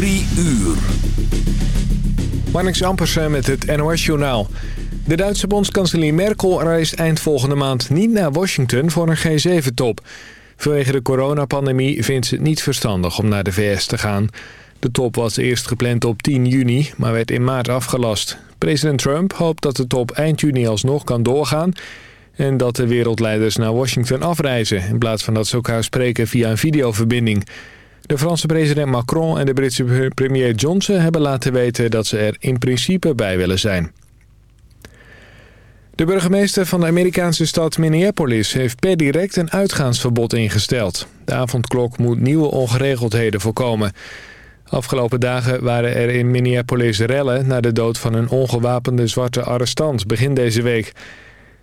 Drie uur. Marnix Ampersen met het NOS-journaal. De Duitse bondskanselier Merkel reist eind volgende maand niet naar Washington voor een G7-top. Vanwege de coronapandemie vindt ze het niet verstandig om naar de VS te gaan. De top was eerst gepland op 10 juni, maar werd in maart afgelast. President Trump hoopt dat de top eind juni alsnog kan doorgaan... en dat de wereldleiders naar Washington afreizen... in plaats van dat ze elkaar spreken via een videoverbinding... De Franse president Macron en de Britse premier Johnson hebben laten weten dat ze er in principe bij willen zijn. De burgemeester van de Amerikaanse stad Minneapolis heeft per direct een uitgaansverbod ingesteld. De avondklok moet nieuwe ongeregeldheden voorkomen. Afgelopen dagen waren er in Minneapolis rellen na de dood van een ongewapende zwarte arrestant begin deze week.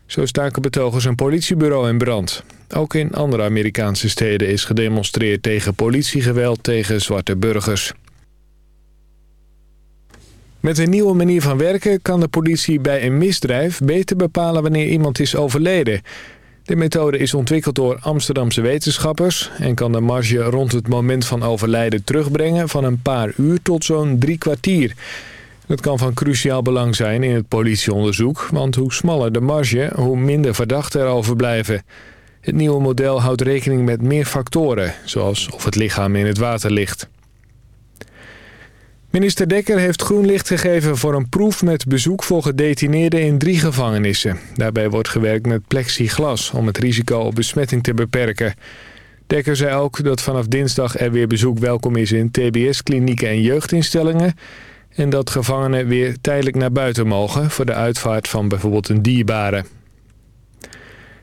Zo staken betogers een politiebureau in brand. Ook in andere Amerikaanse steden is gedemonstreerd tegen politiegeweld tegen zwarte burgers. Met een nieuwe manier van werken kan de politie bij een misdrijf beter bepalen wanneer iemand is overleden. De methode is ontwikkeld door Amsterdamse wetenschappers en kan de marge rond het moment van overlijden terugbrengen van een paar uur tot zo'n drie kwartier. Dat kan van cruciaal belang zijn in het politieonderzoek, want hoe smaller de marge, hoe minder verdachten er overblijven. Het nieuwe model houdt rekening met meer factoren, zoals of het lichaam in het water ligt. Minister Dekker heeft groen licht gegeven voor een proef met bezoek voor gedetineerden in drie gevangenissen. Daarbij wordt gewerkt met plexiglas om het risico op besmetting te beperken. Dekker zei ook dat vanaf dinsdag er weer bezoek welkom is in tbs-klinieken en jeugdinstellingen... en dat gevangenen weer tijdelijk naar buiten mogen voor de uitvaart van bijvoorbeeld een dierbare.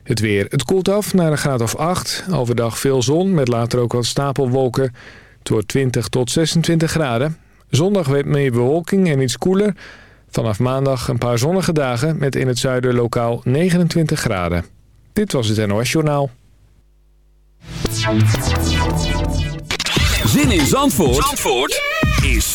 Het weer. Het koelt af naar een graad of 8. Overdag veel zon met later ook wat stapelwolken. Het wordt 20 tot 26 graden. Zondag weer meer bewolking en iets koeler. Vanaf maandag een paar zonnige dagen met in het zuiden lokaal 29 graden. Dit was het NOS Journaal. Zin in Zandvoort, Zandvoort is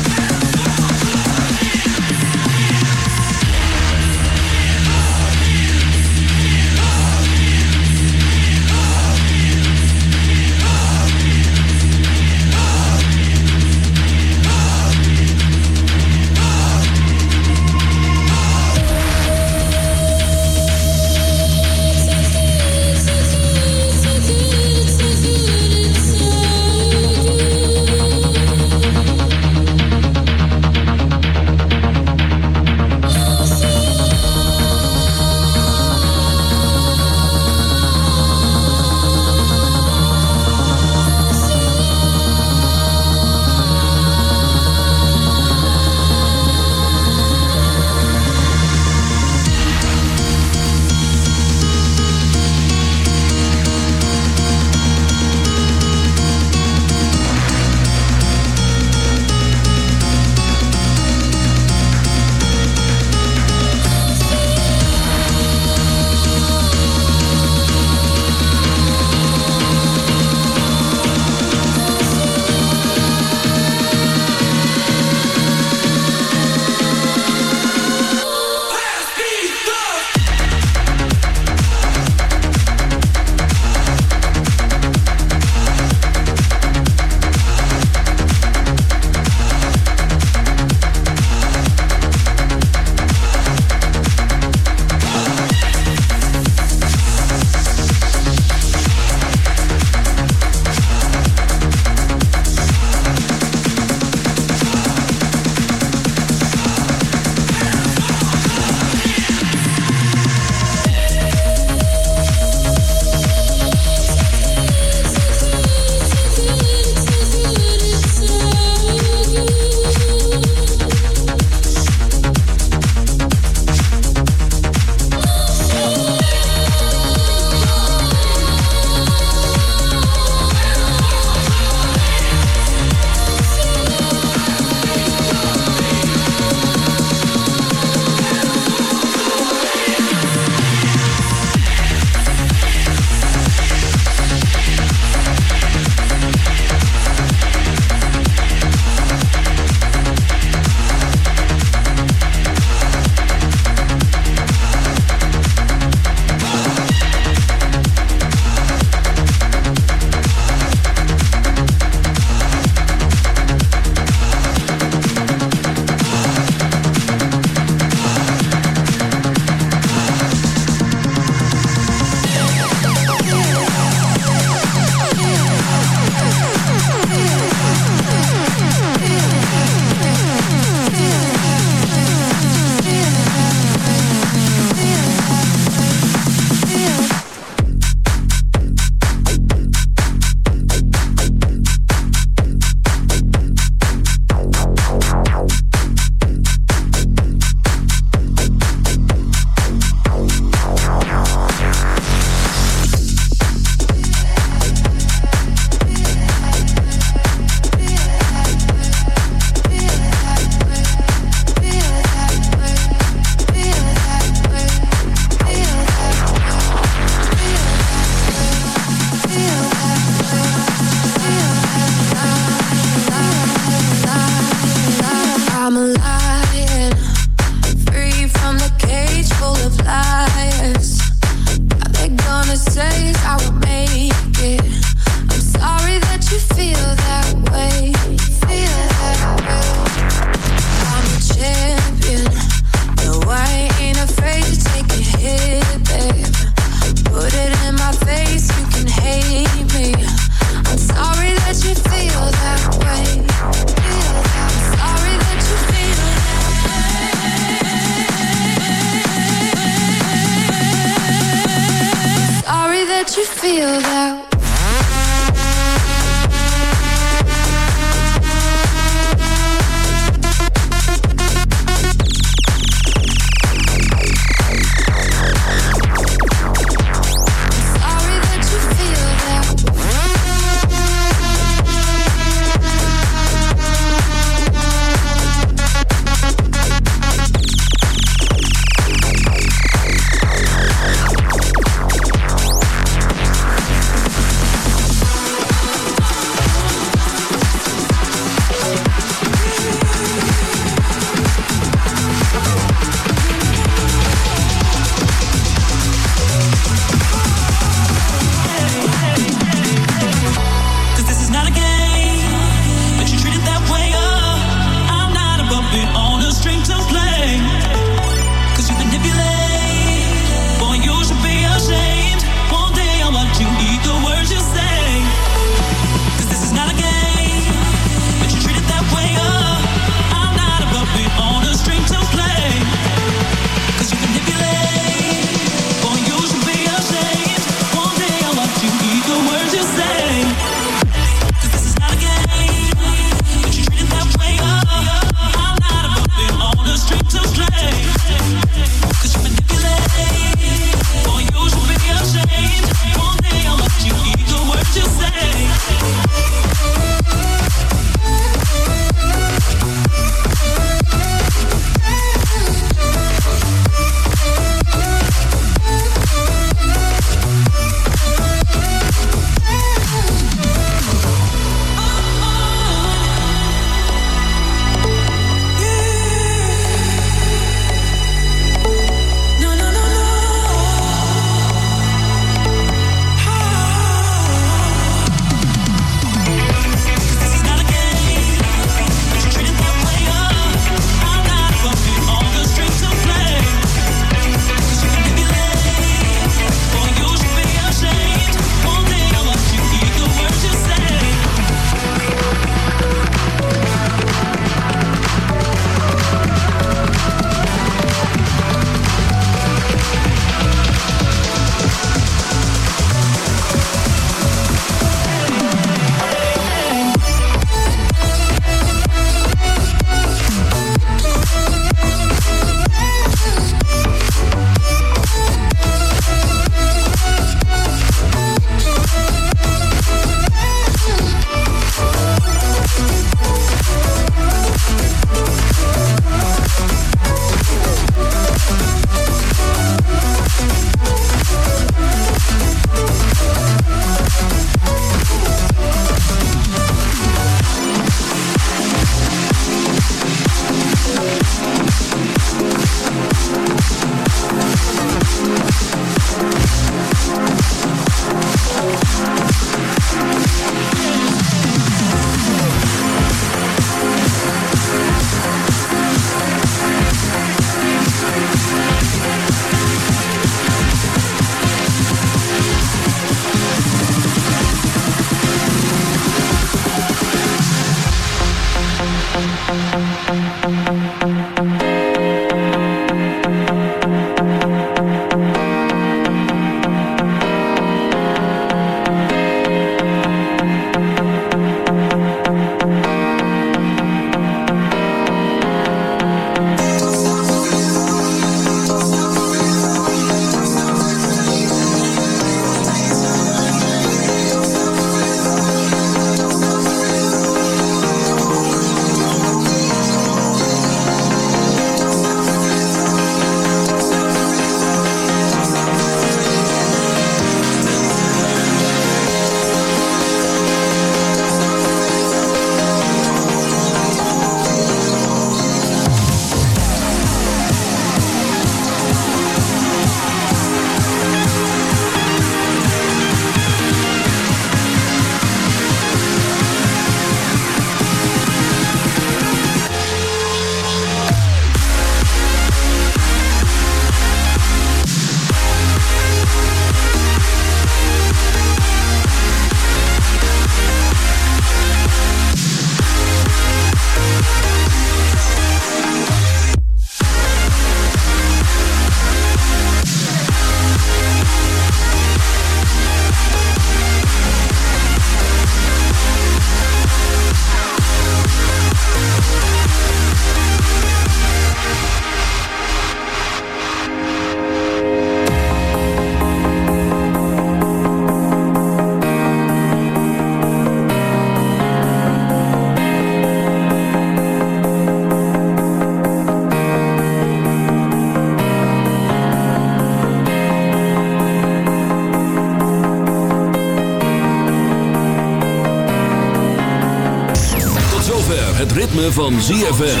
Ritme van ZFM.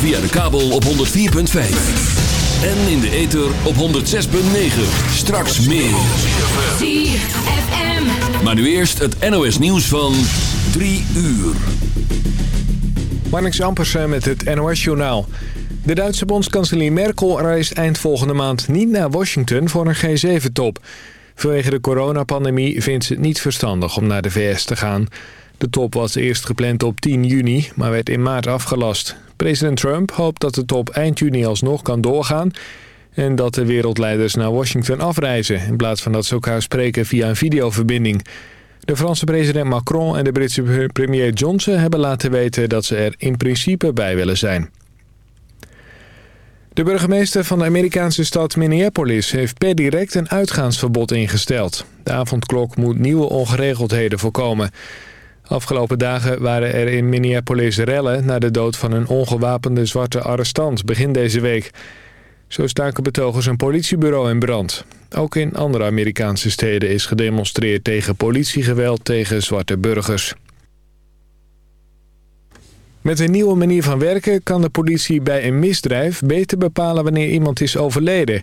Via de kabel op 104.5. En in de ether op 106.9. Straks meer. ZFM. Maar nu eerst het NOS nieuws van 3 uur. Marnix Ampersen met het NOS-journaal. De Duitse bondskanselier Merkel reist eind volgende maand niet naar Washington voor een G7-top. Vanwege de coronapandemie vindt ze het niet verstandig om naar de VS te gaan. De top was eerst gepland op 10 juni, maar werd in maart afgelast. President Trump hoopt dat de top eind juni alsnog kan doorgaan... en dat de wereldleiders naar Washington afreizen... in plaats van dat ze elkaar spreken via een videoverbinding. De Franse president Macron en de Britse premier Johnson hebben laten weten... dat ze er in principe bij willen zijn. De burgemeester van de Amerikaanse stad Minneapolis heeft per direct een uitgaansverbod ingesteld. De avondklok moet nieuwe ongeregeldheden voorkomen. Afgelopen dagen waren er in Minneapolis rellen na de dood van een ongewapende zwarte arrestant begin deze week. Zo staken betogers een politiebureau in brand. Ook in andere Amerikaanse steden is gedemonstreerd tegen politiegeweld tegen zwarte burgers. Met een nieuwe manier van werken kan de politie bij een misdrijf beter bepalen wanneer iemand is overleden.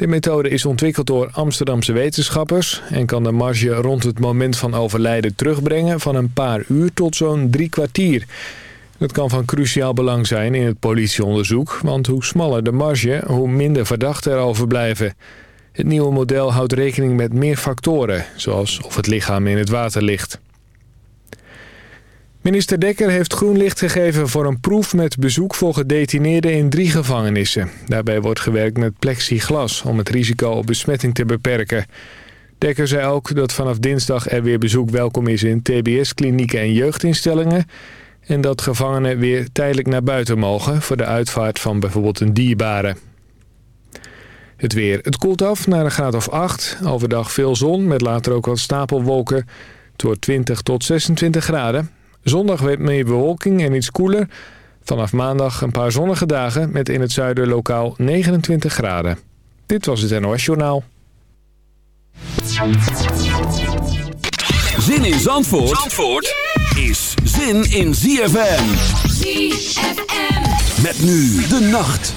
De methode is ontwikkeld door Amsterdamse wetenschappers en kan de marge rond het moment van overlijden terugbrengen van een paar uur tot zo'n drie kwartier. Dat kan van cruciaal belang zijn in het politieonderzoek, want hoe smaller de marge, hoe minder verdachten er overblijven. Het nieuwe model houdt rekening met meer factoren, zoals of het lichaam in het water ligt. Minister Dekker heeft groen licht gegeven voor een proef met bezoek voor gedetineerden in drie gevangenissen. Daarbij wordt gewerkt met plexiglas om het risico op besmetting te beperken. Dekker zei ook dat vanaf dinsdag er weer bezoek welkom is in tbs-klinieken en jeugdinstellingen... en dat gevangenen weer tijdelijk naar buiten mogen voor de uitvaart van bijvoorbeeld een dierbare. Het weer. Het koelt af naar een graad of 8. Overdag veel zon met later ook wat stapelwolken. Het wordt 20 tot 26 graden. Zondag weer meer bewolking en iets koeler. Vanaf maandag een paar zonnige dagen met in het zuiden lokaal 29 graden. Dit was het NOS Journaal. Zin in Zandvoort, Zandvoort is zin in ZFM. ZFM. Met nu de nacht.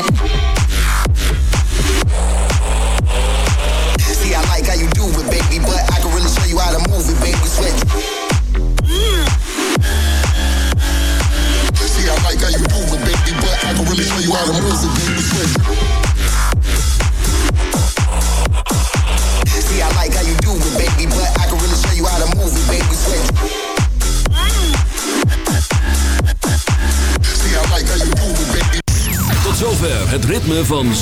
it.